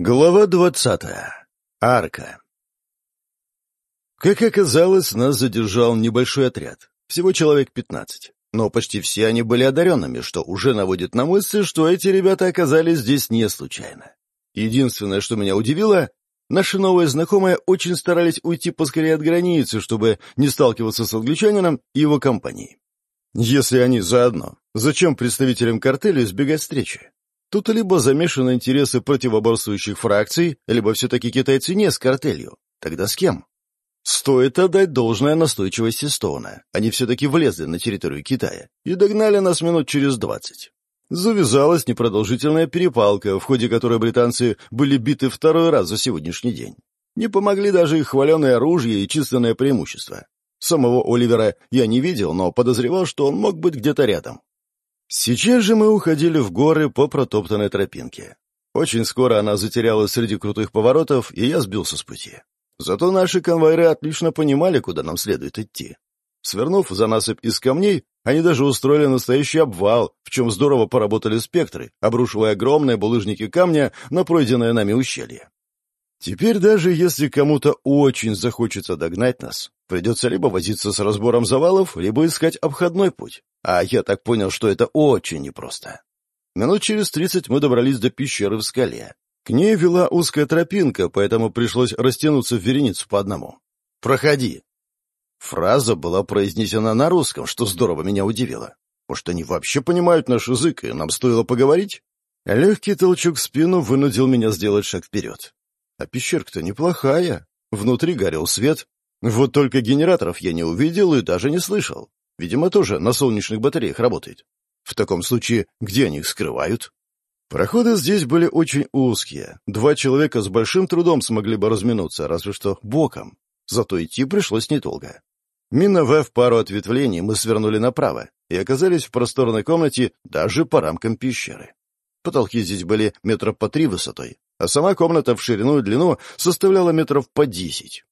Глава двадцатая. Арка. Как оказалось, нас задержал небольшой отряд. Всего человек пятнадцать. Но почти все они были одаренными, что уже наводит на мысль, что эти ребята оказались здесь не случайно. Единственное, что меня удивило, наши новые знакомые очень старались уйти поскорее от границы, чтобы не сталкиваться с англичанином и его компанией. Если они заодно, зачем представителям картеля избегать встречи? Тут либо замешаны интересы противоборствующих фракций, либо все-таки китайцы не с картелью. Тогда с кем? Стоит отдать должное настойчивости Стоуна. Они все-таки влезли на территорию Китая и догнали нас минут через двадцать. Завязалась непродолжительная перепалка, в ходе которой британцы были биты второй раз за сегодняшний день. Не помогли даже их хваленое оружие и численное преимущество. Самого Оливера я не видел, но подозревал, что он мог быть где-то рядом. Сейчас же мы уходили в горы по протоптанной тропинке. Очень скоро она затерялась среди крутых поворотов, и я сбился с пути. Зато наши конвойеры отлично понимали, куда нам следует идти. Свернув за насыпь из камней, они даже устроили настоящий обвал, в чем здорово поработали спектры, обрушивая огромные булыжники камня на пройденное нами ущелье. Теперь даже если кому-то очень захочется догнать нас, придется либо возиться с разбором завалов, либо искать обходной путь. А я так понял, что это очень непросто. Минут через тридцать мы добрались до пещеры в скале. К ней вела узкая тропинка, поэтому пришлось растянуться в вереницу по одному. «Проходи!» Фраза была произнесена на русском, что здорово меня удивило. Может, они вообще понимают наш язык, и нам стоило поговорить? Легкий толчок в спину вынудил меня сделать шаг вперед. А пещерка-то неплохая. Внутри горел свет. Вот только генераторов я не увидел и даже не слышал. Видимо, тоже на солнечных батареях работает. В таком случае, где они их скрывают? Проходы здесь были очень узкие. Два человека с большим трудом смогли бы разминуться, разве что боком. Зато идти пришлось недолго. Миновав пару ответвлений, мы свернули направо и оказались в просторной комнате даже по рамкам пещеры. Потолки здесь были метров по три высотой, а сама комната в ширину и длину составляла метров по десять.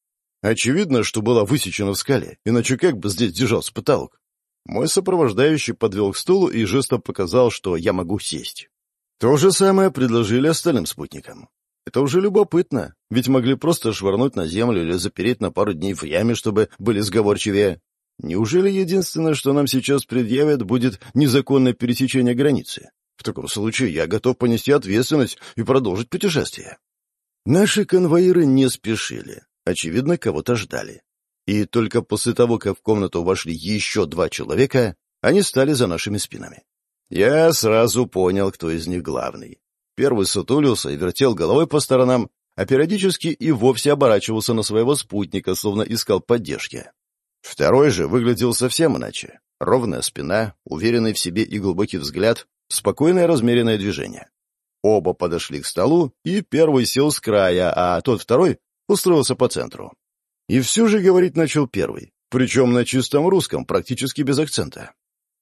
Очевидно, что была высечена в скале, иначе как бы здесь держался потолок. Мой сопровождающий подвел к стулу и жестом показал, что я могу сесть. То же самое предложили остальным спутникам. Это уже любопытно, ведь могли просто швырнуть на землю или запереть на пару дней в яме, чтобы были сговорчивее. Неужели единственное, что нам сейчас предъявят, будет незаконное пересечение границы? В таком случае я готов понести ответственность и продолжить путешествие. Наши конвоиры не спешили. Очевидно, кого-то ждали. И только после того, как в комнату вошли еще два человека, они стали за нашими спинами. Я сразу понял, кто из них главный. Первый сутулился и вертел головой по сторонам, а периодически и вовсе оборачивался на своего спутника, словно искал поддержки. Второй же выглядел совсем иначе. Ровная спина, уверенный в себе и глубокий взгляд, Спокойное размеренное движение. Оба подошли к столу, и первый сел с края, а тот второй устроился по центру. И все же говорить начал первый, причем на чистом русском, практически без акцента.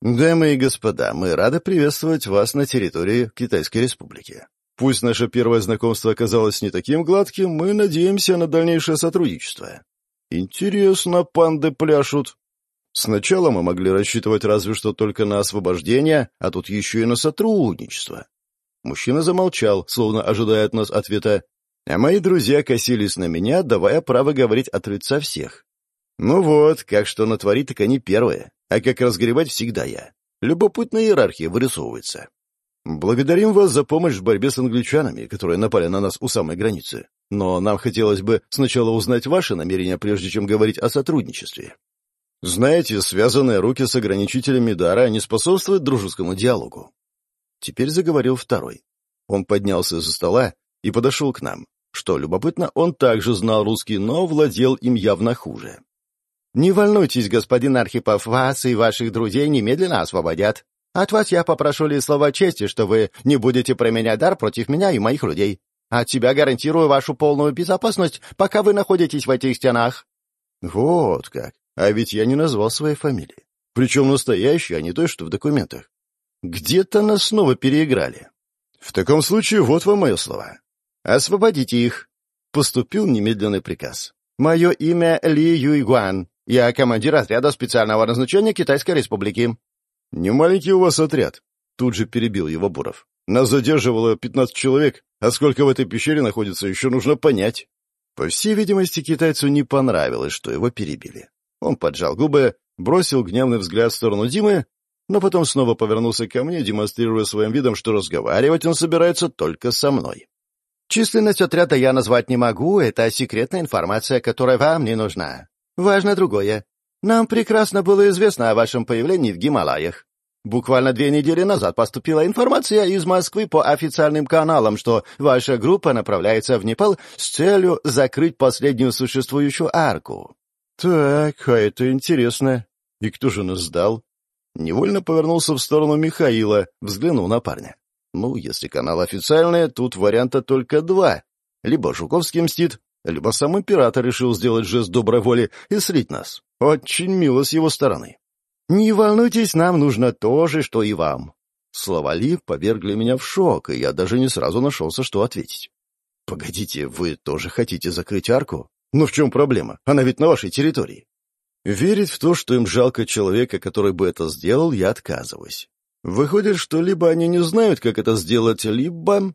«Дамы и господа, мы рады приветствовать вас на территории Китайской Республики. Пусть наше первое знакомство оказалось не таким гладким, мы надеемся на дальнейшее сотрудничество. Интересно, панды пляшут. Сначала мы могли рассчитывать разве что только на освобождение, а тут еще и на сотрудничество. Мужчина замолчал, словно ожидая от нас ответа, а мои друзья косились на меня, давая право говорить от лица всех. Ну вот, как что натворить, так они первые, а как разгребать всегда я. Любопытная иерархия вырисовывается. Благодарим вас за помощь в борьбе с англичанами, которые напали на нас у самой границы. Но нам хотелось бы сначала узнать ваши намерения, прежде чем говорить о сотрудничестве. Знаете, связанные руки с ограничителями дара не способствуют дружескому диалогу. Теперь заговорил второй. Он поднялся из-за стола и подошел к нам. Что любопытно, он также знал русский, но владел им явно хуже. «Не волнуйтесь, господин Архипов, вас и ваших друзей немедленно освободят. От вас я попрошу лишь слова чести, что вы не будете применять дар против меня и моих людей. От тебя гарантирую вашу полную безопасность, пока вы находитесь в этих стенах». «Вот как. А ведь я не назвал своей фамилии. Причем настоящей, а не той, что в документах. Где-то нас снова переиграли. В таком случае вот вам мое слово. Освободите их. Поступил немедленный приказ. Мое имя Ли Юйгуан. Я командир отряда специального назначения Китайской Республики. Не маленький у вас отряд. Тут же перебил его Буров. Нас задерживало 15 человек, а сколько в этой пещере находится, еще нужно понять». По всей видимости, китайцу не понравилось, что его перебили. Он поджал губы, бросил гневный взгляд в сторону Димы, но потом снова повернулся ко мне, демонстрируя своим видом, что разговаривать он собирается только со мной. «Численность отряда я назвать не могу, это секретная информация, которая вам не нужна. Важно другое. Нам прекрасно было известно о вашем появлении в Гималаях. Буквально две недели назад поступила информация из Москвы по официальным каналам, что ваша группа направляется в Непал с целью закрыть последнюю существующую арку. Так, а это интересно. И кто же нас сдал? Невольно повернулся в сторону Михаила, взглянул на парня. Ну, если канал официальный, тут варианта только два. Либо Жуковский мстит, либо сам император решил сделать жест доброй воли и слить нас. Очень мило с его стороны. «Не волнуйтесь, нам нужно то же, что и вам». Слова Ли повергли меня в шок, и я даже не сразу нашелся, что ответить. «Погодите, вы тоже хотите закрыть арку? Но в чем проблема? Она ведь на вашей территории». Верить в то, что им жалко человека, который бы это сделал, я отказываюсь. Выходит, что либо они не знают, как это сделать, либо...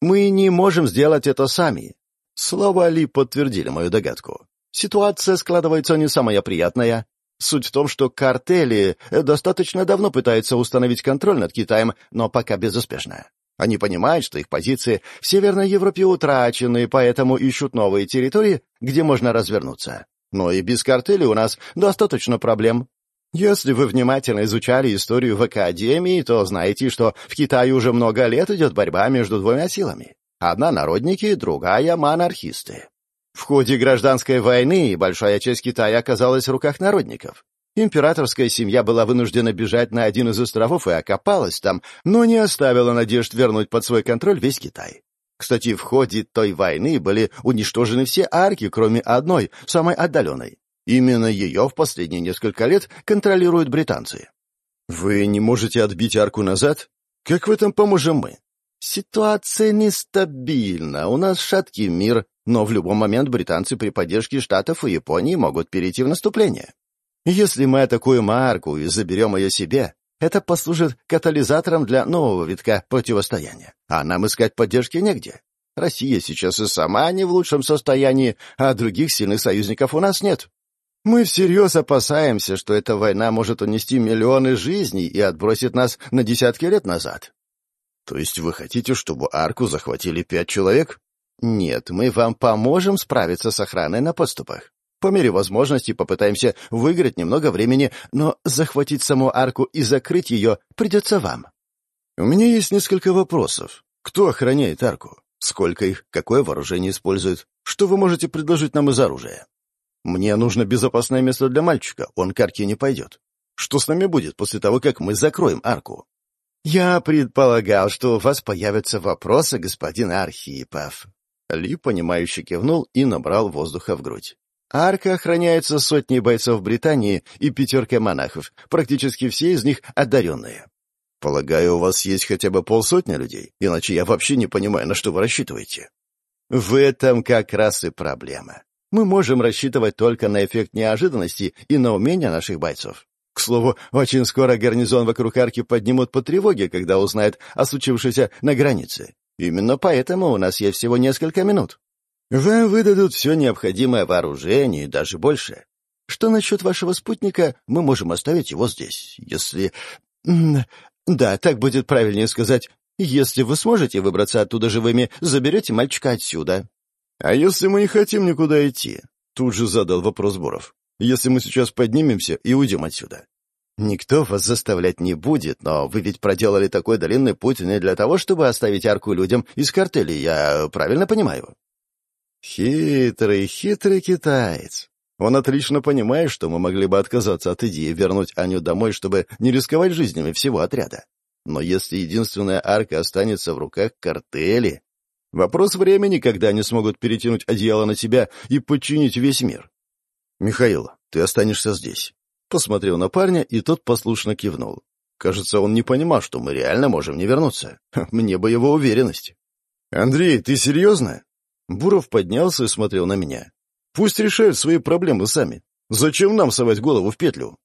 Мы не можем сделать это сами. Слова Ли подтвердили мою догадку. Ситуация складывается не самая приятная, Суть в том, что картели достаточно давно пытаются установить контроль над Китаем, но пока безуспешно. Они понимают, что их позиции в Северной Европе утрачены, поэтому ищут новые территории, где можно развернуться. Но и без картели у нас достаточно проблем. Если вы внимательно изучали историю в Академии, то знаете, что в Китае уже много лет идет борьба между двумя силами. Одна — народники, другая — монархисты. В ходе гражданской войны большая часть Китая оказалась в руках народников. Императорская семья была вынуждена бежать на один из островов и окопалась там, но не оставила надежд вернуть под свой контроль весь Китай. Кстати, в ходе той войны были уничтожены все арки, кроме одной, самой отдаленной. Именно ее в последние несколько лет контролируют британцы. Вы не можете отбить арку назад? Как в этом поможем мы? Ситуация нестабильна, у нас шаткий мир, но в любой момент британцы при поддержке Штатов и Японии могут перейти в наступление. Если мы атакуем арку и заберем ее себе, это послужит катализатором для нового витка противостояния. А нам искать поддержки негде. Россия сейчас и сама не в лучшем состоянии, а других сильных союзников у нас нет. Мы всерьез опасаемся, что эта война может унести миллионы жизней и отбросит нас на десятки лет назад. То есть вы хотите, чтобы арку захватили пять человек? «Нет, мы вам поможем справиться с охраной на подступах. По мере возможности попытаемся выиграть немного времени, но захватить саму арку и закрыть ее придется вам». «У меня есть несколько вопросов. Кто охраняет арку? Сколько их? Какое вооружение используют? Что вы можете предложить нам из оружия?» «Мне нужно безопасное место для мальчика, он к арке не пойдет. Что с нами будет после того, как мы закроем арку?» «Я предполагал, что у вас появятся вопросы, господин Архипов», ли, понимающе кивнул и набрал воздуха в грудь. Арка охраняется сотней бойцов Британии и пятеркой монахов, практически все из них одаренные. Полагаю, у вас есть хотя бы полсотни людей, иначе я вообще не понимаю, на что вы рассчитываете. В этом как раз и проблема. Мы можем рассчитывать только на эффект неожиданности и на умения наших бойцов. К слову, очень скоро гарнизон вокруг арки поднимут по тревоге, когда узнают о случившемся на границе. Именно поэтому у нас есть всего несколько минут. Вам выдадут все необходимое вооружение и даже больше. Что насчет вашего спутника, мы можем оставить его здесь, если... Да, так будет правильнее сказать. Если вы сможете выбраться оттуда живыми, заберете мальчика отсюда. А если мы не хотим никуда идти? Тут же задал вопрос Боров. Если мы сейчас поднимемся и уйдем отсюда. Никто вас заставлять не будет, но вы ведь проделали такой длинный путь не для того, чтобы оставить арку людям из картели, я правильно понимаю? Хитрый, хитрый китаец. Он отлично понимает, что мы могли бы отказаться от идеи вернуть Аню домой, чтобы не рисковать жизнями всего отряда. Но если единственная арка останется в руках картели, вопрос времени, когда они смогут перетянуть одеяло на себя и подчинить весь мир. Михаил, ты останешься здесь. Посмотрел на парня, и тот послушно кивнул. Кажется, он не понимал, что мы реально можем не вернуться. Мне бы его уверенность. «Андрей, ты серьезно?» Буров поднялся и смотрел на меня. «Пусть решают свои проблемы сами. Зачем нам совать голову в петлю?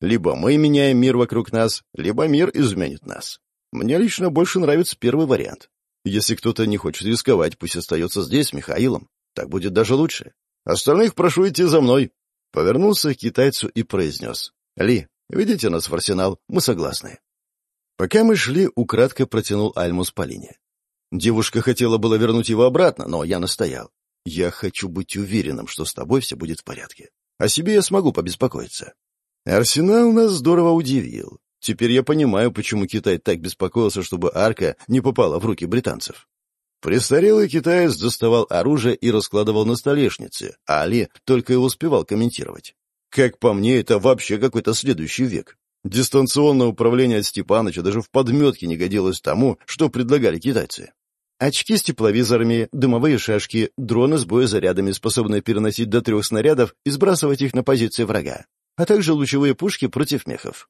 Либо мы меняем мир вокруг нас, либо мир изменит нас. Мне лично больше нравится первый вариант. Если кто-то не хочет рисковать, пусть остается здесь с Михаилом. Так будет даже лучше. Остальных прошу идти за мной. Повернулся к китайцу и произнес. «Ли, ведите нас в арсенал, мы согласны». Пока мы шли, украдко протянул Альмус Полине. Девушка хотела было вернуть его обратно, но я настоял. «Я хочу быть уверенным, что с тобой все будет в порядке. О себе я смогу побеспокоиться». Арсенал нас здорово удивил. Теперь я понимаю, почему Китай так беспокоился, чтобы арка не попала в руки британцев. Престарелый китаец доставал оружие и раскладывал на столешнице, а Али только и успевал комментировать. Как по мне, это вообще какой-то следующий век. Дистанционное управление от Степаныча даже в подметке не годилось тому, что предлагали китайцы. Очки с тепловизорами, дымовые шашки, дроны с боезарядами, способные переносить до трех снарядов и сбрасывать их на позиции врага, а также лучевые пушки против мехов.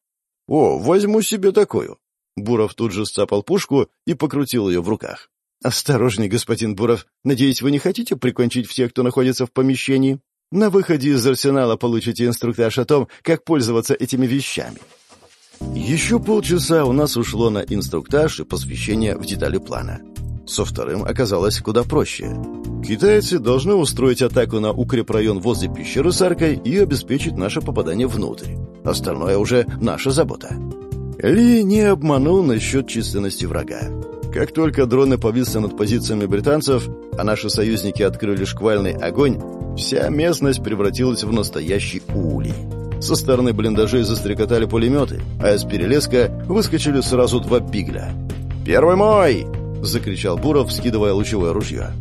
«О, возьму себе такую!» Буров тут же сцапал пушку и покрутил ее в руках. «Осторожней, господин Буров. Надеюсь, вы не хотите прикончить всех, кто находится в помещении? На выходе из арсенала получите инструктаж о том, как пользоваться этими вещами». Еще полчаса у нас ушло на инструктаж и посвящение в детали плана. Со вторым оказалось куда проще. Китайцы должны устроить атаку на укрепрайон возле пещеры с аркой и обеспечить наше попадание внутрь. Остальное уже наша забота. Ли не обманул насчет численности врага. Как только дроны повисли над позициями британцев, а наши союзники открыли шквальный огонь, вся местность превратилась в настоящий улей. Со стороны блиндажей застрекотали пулеметы, а из перелеска выскочили сразу два пигля. «Первый мой!» — закричал Буров, скидывая лучевое ружье.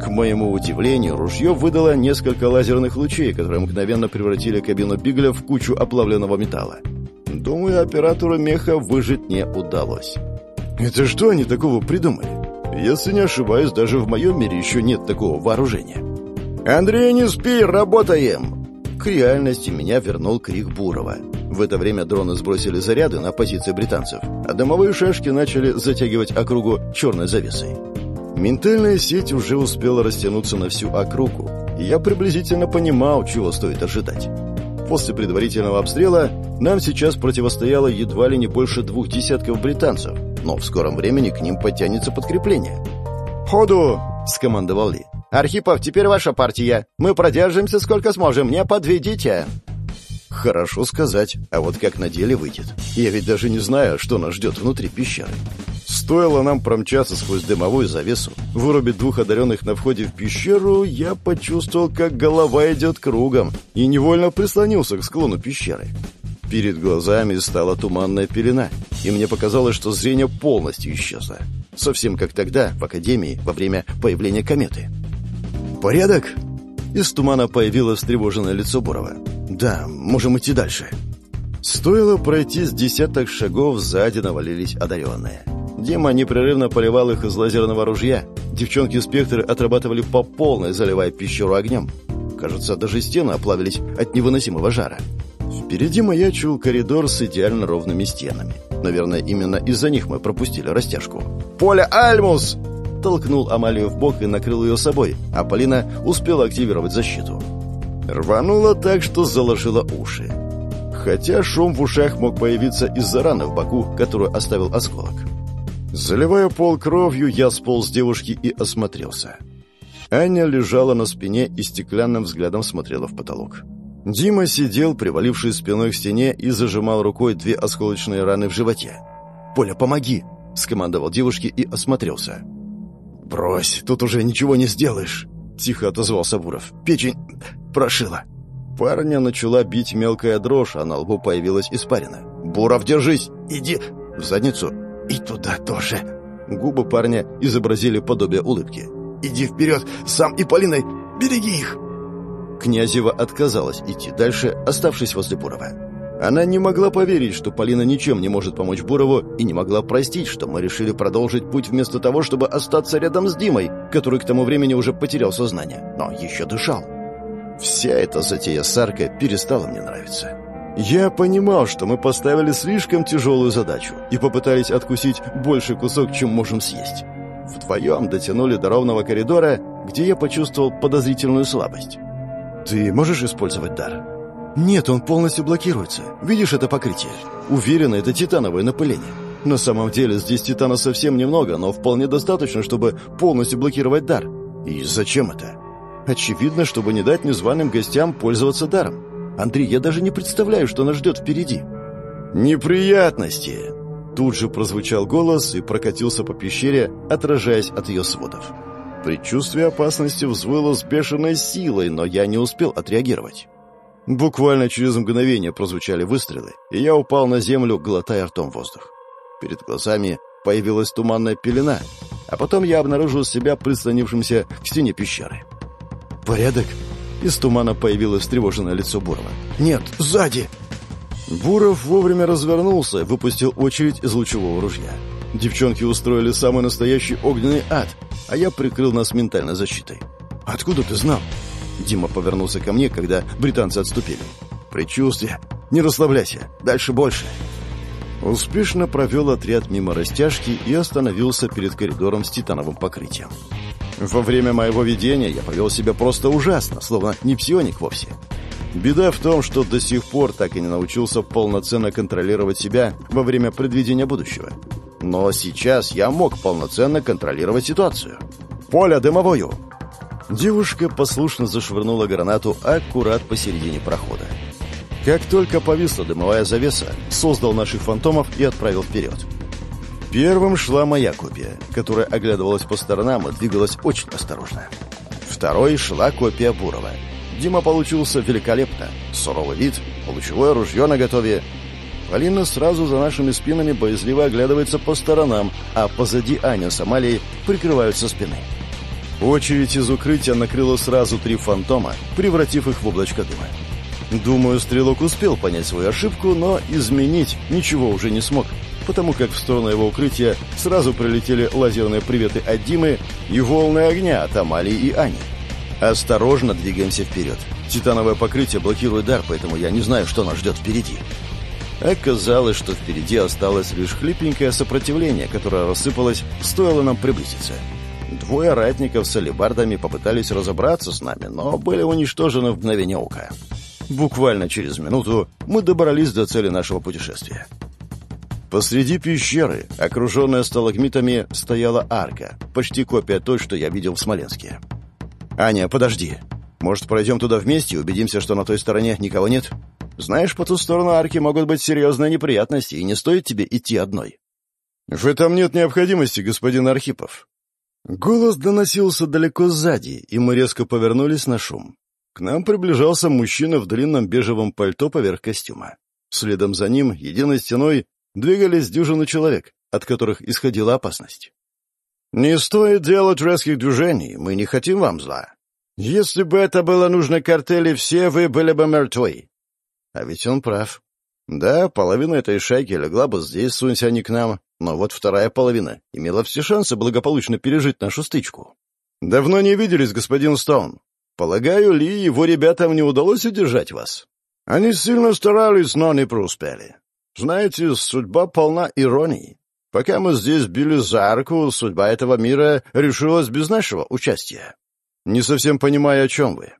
К моему удивлению, ружье выдало несколько лазерных лучей, которые мгновенно превратили кабину Бигля в кучу оплавленного металла. Думаю, оператору меха выжить не удалось. Это что они такого придумали? Если не ошибаюсь, даже в моем мире еще нет такого вооружения. «Андрей, не спи, работаем!» К реальности меня вернул крик Бурова. В это время дроны сбросили заряды на позиции британцев, а дымовые шашки начали затягивать округу черной завесой. Ментальная сеть уже успела растянуться на всю округу, и я приблизительно понимал, чего стоит ожидать. После предварительного обстрела нам сейчас противостояло едва ли не больше двух десятков британцев, но в скором времени к ним подтянется подкрепление. «Ходу!» — скомандовал Ли. «Архипов, теперь ваша партия. Мы продержимся сколько сможем, не подведите!» Хорошо сказать, а вот как на деле выйдет. Я ведь даже не знаю, что нас ждет внутри пещеры. Стоило нам промчаться сквозь дымовую завесу, вырубить двух одаренных на входе в пещеру, я почувствовал, как голова идет кругом, и невольно прислонился к склону пещеры. Перед глазами стала туманная пелена, и мне показалось, что зрение полностью исчезло. Совсем как тогда, в Академии, во время появления кометы. «Порядок?» Из тумана появилось встревоженное лицо Бурова. «Да, можем идти дальше». Стоило пройти с десяток шагов, сзади навалились одаренные. Дима непрерывно поливал их из лазерного ружья. Девчонки-спектры отрабатывали по полной, заливая пещеру огнем. Кажется, даже стены оплавились от невыносимого жара. Впереди маячил коридор с идеально ровными стенами. Наверное, именно из-за них мы пропустили растяжку. «Поля Альмус!» Толкнул Амалию в бок и накрыл ее собой, а Полина успела активировать защиту. Рвануло так, что заложило уши. Хотя шум в ушах мог появиться из-за раны в боку, которую оставил осколок. Заливая пол кровью, я сполз с девушки и осмотрелся. Аня лежала на спине и стеклянным взглядом смотрела в потолок. Дима сидел, привалившись спиной к стене, и зажимал рукой две осколочные раны в животе. «Поля, помоги!» — скомандовал девушке и осмотрелся. «Брось, тут уже ничего не сделаешь!» — тихо отозвался Буров. «Печень прошила!» Парня начала бить мелкая дрожь, а на лбу появилась испарина. «Буров, держись! Иди в задницу! И туда тоже!» Губы парня изобразили подобие улыбки. «Иди вперед! Сам и Полиной! Береги их!» Князева отказалась идти дальше, оставшись возле Бурова. Она не могла поверить, что Полина ничем не может помочь Бурову, и не могла простить, что мы решили продолжить путь вместо того, чтобы остаться рядом с Димой, который к тому времени уже потерял сознание, но еще дышал. Вся эта затея с Аркой перестала мне нравиться. Я понимал, что мы поставили слишком тяжелую задачу и попытались откусить больше кусок, чем можем съесть. Вдвоем дотянули до ровного коридора, где я почувствовал подозрительную слабость. «Ты можешь использовать дар?» «Нет, он полностью блокируется. Видишь это покрытие? Уверена, это титановое напыление. На самом деле здесь титана совсем немного, но вполне достаточно, чтобы полностью блокировать дар. И зачем это? Очевидно, чтобы не дать незваным гостям пользоваться даром. Андрей, я даже не представляю, что нас ждет впереди. Неприятности! Тут же прозвучал голос и прокатился по пещере, отражаясь от ее сводов. Предчувствие опасности взвыло с бешеной силой, но я не успел отреагировать. Буквально через мгновение прозвучали выстрелы, и я упал на землю, глотая ртом воздух. Перед глазами появилась туманная пелена, а потом я обнаружил себя прислонившимся к стене пещеры. «Порядок?» Из тумана появилось встревоженное лицо Бурова. «Нет, сзади!» Буров вовремя развернулся выпустил очередь из лучевого ружья. Девчонки устроили самый настоящий огненный ад, а я прикрыл нас ментальной защитой. «Откуда ты знал?» Дима повернулся ко мне, когда британцы отступили. «Предчувствие. Не расслабляйся. Дальше больше». Успешно провел отряд мимо растяжки и остановился перед коридором с титановым покрытием. Во время моего видения я повел себя просто ужасно, словно не псионик вовсе. Беда в том, что до сих пор так и не научился полноценно контролировать себя во время предвидения будущего. Но сейчас я мог полноценно контролировать ситуацию. «Поля, дымовую!» Девушка послушно зашвырнула гранату аккурат посередине прохода. Как только повисла дымовая завеса, создал наших фантомов и отправил вперед. Первым шла моя копия, которая оглядывалась по сторонам и двигалась очень осторожно. Второй шла копия Бурова. Дима получился великолепно. Суровый вид, лучевое ружье наготове. Полина сразу за нашими спинами боязливо оглядывается по сторонам, а позади Аня с Амалией прикрывают со спины. Очередь из укрытия накрыла сразу три фантома, превратив их в облачко дыма. Думаю, стрелок успел понять свою ошибку, но изменить ничего уже не смог, потому как в сторону его укрытия сразу прилетели лазерные приветы от Димы и волны огня от Амалии и Ани. Осторожно двигаемся вперед. Титановое покрытие блокирует дар, поэтому я не знаю, что нас ждет впереди. Оказалось, что впереди осталось лишь хлипенькое сопротивление, которое рассыпалось, стоило нам приблизиться. Двое ратников с алебардами попытались разобраться с нами, но были уничтожены в мгновение ока. Буквально через минуту мы добрались до цели нашего путешествия. Посреди пещеры, окруженная сталагмитами, стояла арка, почти копия той, что я видел в Смоленске. «Аня, подожди. Может, пройдем туда вместе и убедимся, что на той стороне никого нет? Знаешь, по ту сторону арки могут быть серьезные неприятности, и не стоит тебе идти одной». «В этом нет необходимости, господин Архипов». Голос доносился далеко сзади, и мы резко повернулись на шум. К нам приближался мужчина в длинном бежевом пальто поверх костюма. Следом за ним, единой стеной, двигались дюжины человек, от которых исходила опасность. «Не стоит делать резких движений, мы не хотим вам зла. Если бы это было нужно картели, все вы были бы мертвы». А ведь он прав. Да, половина этой шайки легла бы здесь, сунься они к нам, но вот вторая половина имела все шансы благополучно пережить нашу стычку. «Давно не виделись, господин Стоун. Полагаю, Ли и его ребятам не удалось удержать вас. Они сильно старались, но не преуспели. Знаете, судьба полна иронии. Пока мы здесь били за арку, судьба этого мира решилась без нашего участия. Не совсем понимаю, о чем вы.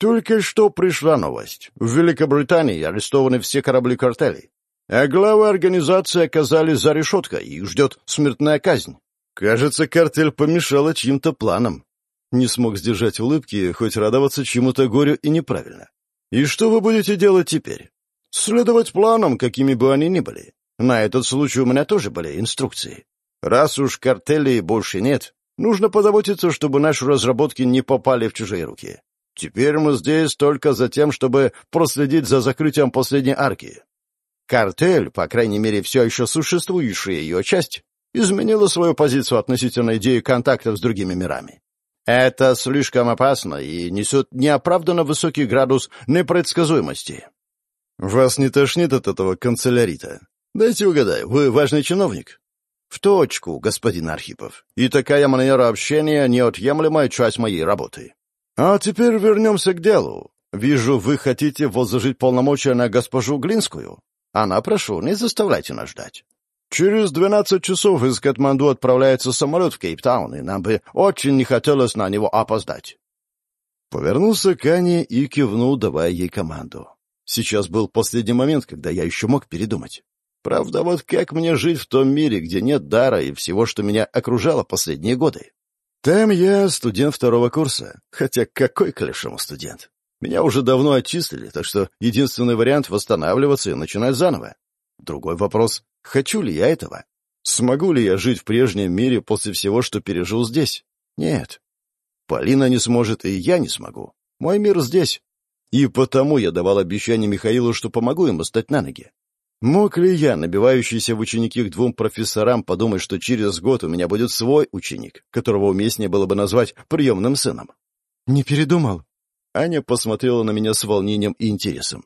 Только что пришла новость. В Великобритании арестованы все корабли картелей. А главы организации оказались за решеткой, и их ждет смертная казнь. Кажется, картель помешала чьим-то планам. Не смог сдержать улыбки, хоть радоваться чему-то горю и неправильно. И что вы будете делать теперь? Следовать планам, какими бы они ни были. На этот случай у меня тоже были инструкции. Раз уж картелей больше нет, нужно позаботиться, чтобы наши разработки не попали в чужие руки. Теперь мы здесь только за тем, чтобы проследить за закрытием последней арки. Картель, по крайней мере, все еще существующая ее часть, изменила свою позицию относительно идеи контактов с другими мирами. Это слишком опасно и несет неоправданно высокий градус непредсказуемости. Вас не тошнит от этого канцелярита? Дайте угадаю, вы важный чиновник? В точку, господин Архипов. И такая манера общения — неотъемлемая часть моей работы. А теперь вернемся к делу. Вижу, вы хотите возложить полномочия на госпожу Глинскую. Она, прошу, не заставляйте нас ждать. Через двенадцать часов из Катманду отправляется самолет в Кейптаун, и нам бы очень не хотелось на него опоздать. Повернулся к Ане и кивнул, давая ей команду. Сейчас был последний момент, когда я еще мог передумать. Правда, вот как мне жить в том мире, где нет дара и всего, что меня окружало последние годы? Там я студент второго курса, хотя какой к студент? Меня уже давно отчислили, так что единственный вариант — восстанавливаться и начинать заново. Другой вопрос — хочу ли я этого? Смогу ли я жить в прежнем мире после всего, что пережил здесь? Нет. Полина не сможет, и я не смогу. Мой мир здесь. И потому я давал обещание Михаилу, что помогу ему стать на ноги. Мог ли я, набивающийся в ученики к двум профессорам, подумать, что через год у меня будет свой ученик, которого уместнее было бы назвать приемным сыном? Не передумал. Аня посмотрела на меня с волнением и интересом.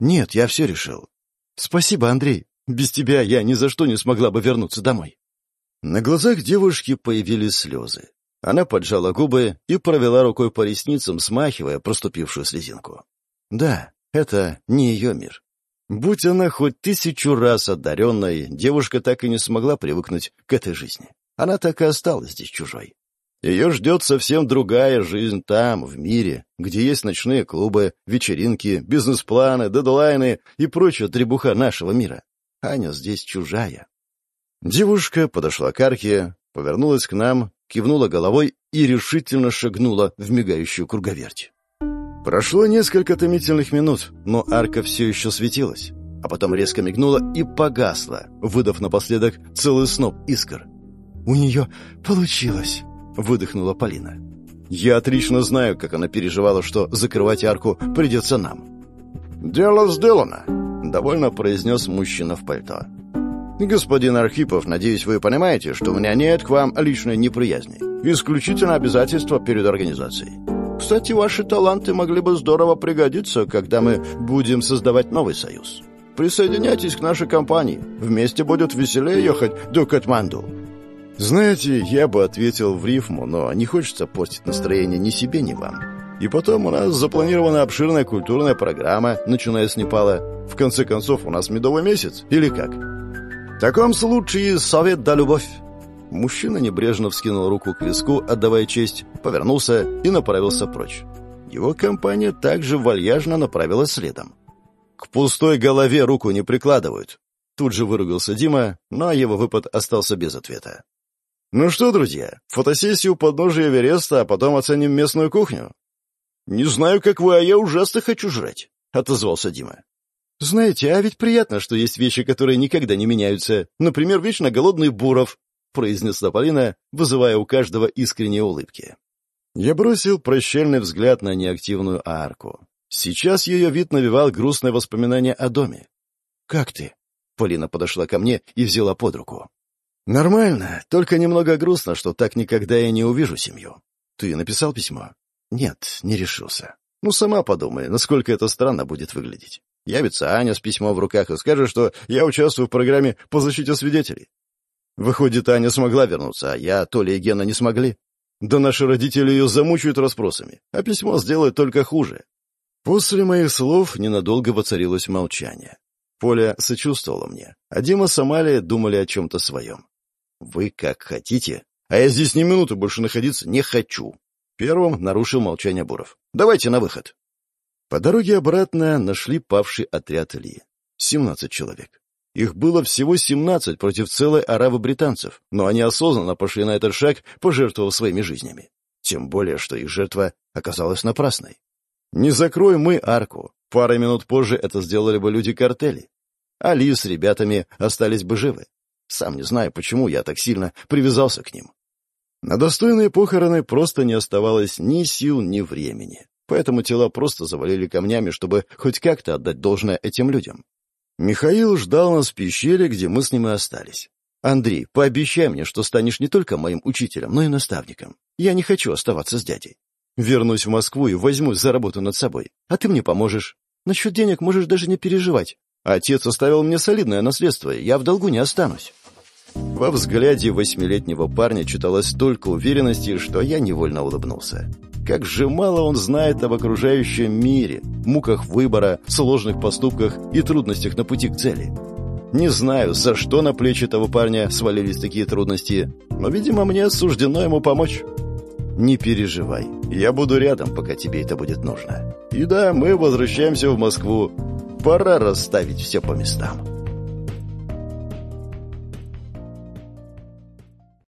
Нет, я все решил. Спасибо, Андрей. Без тебя я ни за что не смогла бы вернуться домой. На глазах девушки появились слезы. Она поджала губы и провела рукой по ресницам, смахивая проступившую слезинку. Да, это не ее мир. Будь она хоть тысячу раз одаренной, девушка так и не смогла привыкнуть к этой жизни. Она так и осталась здесь чужой. Ее ждет совсем другая жизнь там, в мире, где есть ночные клубы, вечеринки, бизнес-планы, дедлайны и прочая требуха нашего мира. Аня здесь чужая. Девушка подошла к арке, повернулась к нам, кивнула головой и решительно шагнула в мигающую круговерть. Прошло несколько томительных минут, но арка все еще светилась, а потом резко мигнула и погасла, выдав напоследок целый сноп искр. «У нее получилось!» — выдохнула Полина. «Я отлично знаю, как она переживала, что закрывать арку придется нам». «Дело сделано!» — довольно произнес мужчина в пальто. «Господин Архипов, надеюсь, вы понимаете, что у меня нет к вам личной неприязни. Исключительно обязательства перед организацией. Кстати, ваши таланты могли бы здорово пригодиться, когда мы будем создавать новый союз. Присоединяйтесь к нашей компании. Вместе будет веселее ехать до Катманду». Знаете, я бы ответил в рифму, но не хочется портить настроение ни себе, ни вам. И потом у нас запланирована обширная культурная программа, начиная с Непала. В конце концов, у нас медовый месяц, или как? В таком случае совет да любовь. Мужчина небрежно вскинул руку к виску, отдавая честь, повернулся и направился прочь. Его компания также вальяжно направилась следом. «К пустой голове руку не прикладывают», Тут же выругался Дима, но его выпад остался без ответа. «Ну что, друзья, фотосессию подножия Эвереста, а потом оценим местную кухню?» «Не знаю, как вы, а я ужасно хочу жрать», — отозвался Дима. «Знаете, а ведь приятно, что есть вещи, которые никогда не меняются. Например, вечно голодный Буров», — произнесла Полина, вызывая у каждого искренние улыбки. Я бросил прощальный взгляд на неактивную арку. Сейчас ее вид навевал грустное воспоминание о доме. «Как ты?» Полина подошла ко мне и взяла под руку. «Нормально, только немного грустно, что так никогда я не увижу семью. Ты написал письмо?» «Нет, не решился. Ну, сама подумай, насколько это странно будет выглядеть. Явится Аня с письмом в руках и скажет, что я участвую в программе по защите свидетелей. Выходит, Аня смогла вернуться, а я, Толя и Гена не смогли. Да наши родители ее замучают расспросами, а письмо сделает только хуже. После моих слов ненадолго воцарилось молчание. Поля сочувствовала мне, а Дима с Амалией думали о чем-то своем. «Вы как хотите, а я здесь ни минуты больше находиться не хочу». Первым нарушил молчание Буров. «Давайте на выход». По дороге обратно нашли павший отряд Ильи. Семнадцать человек. Их было всего 17 против целой аравы британцев, но они осознанно пошли на этот шаг, пожертвовав своими жизнями. Тем более, что их жертва оказалась напрасной. Не закрой мы арку. Пару минут позже это сделали бы люди картели. Али с ребятами остались бы живы. Сам не знаю, почему я так сильно привязался к ним. На достойные похороны просто не оставалось ни сил, ни времени. Поэтому тела просто завалили камнями, чтобы хоть как-то отдать должное этим людям. Михаил ждал нас в пещере, где мы с ним и остались. «Андрей, пообещай мне, что станешь не только моим учителем, но и наставником. Я не хочу оставаться с дядей. Вернусь в Москву и возьмусь за работу над собой. А ты мне поможешь. Насчет денег можешь даже не переживать. Отец оставил мне солидное наследство, я в долгу не останусь». Во взгляде восьмилетнего парня читалось столько уверенности, что я невольно улыбнулся. Как же мало он знает об окружающем мире, муках выбора, сложных поступках и трудностях на пути к цели. Не знаю, за что на плечи того парня свалились такие трудности, но, видимо, мне суждено ему помочь. Не переживай, я буду рядом, пока тебе это будет нужно. И да, мы возвращаемся в Москву. Пора расставить все по местам.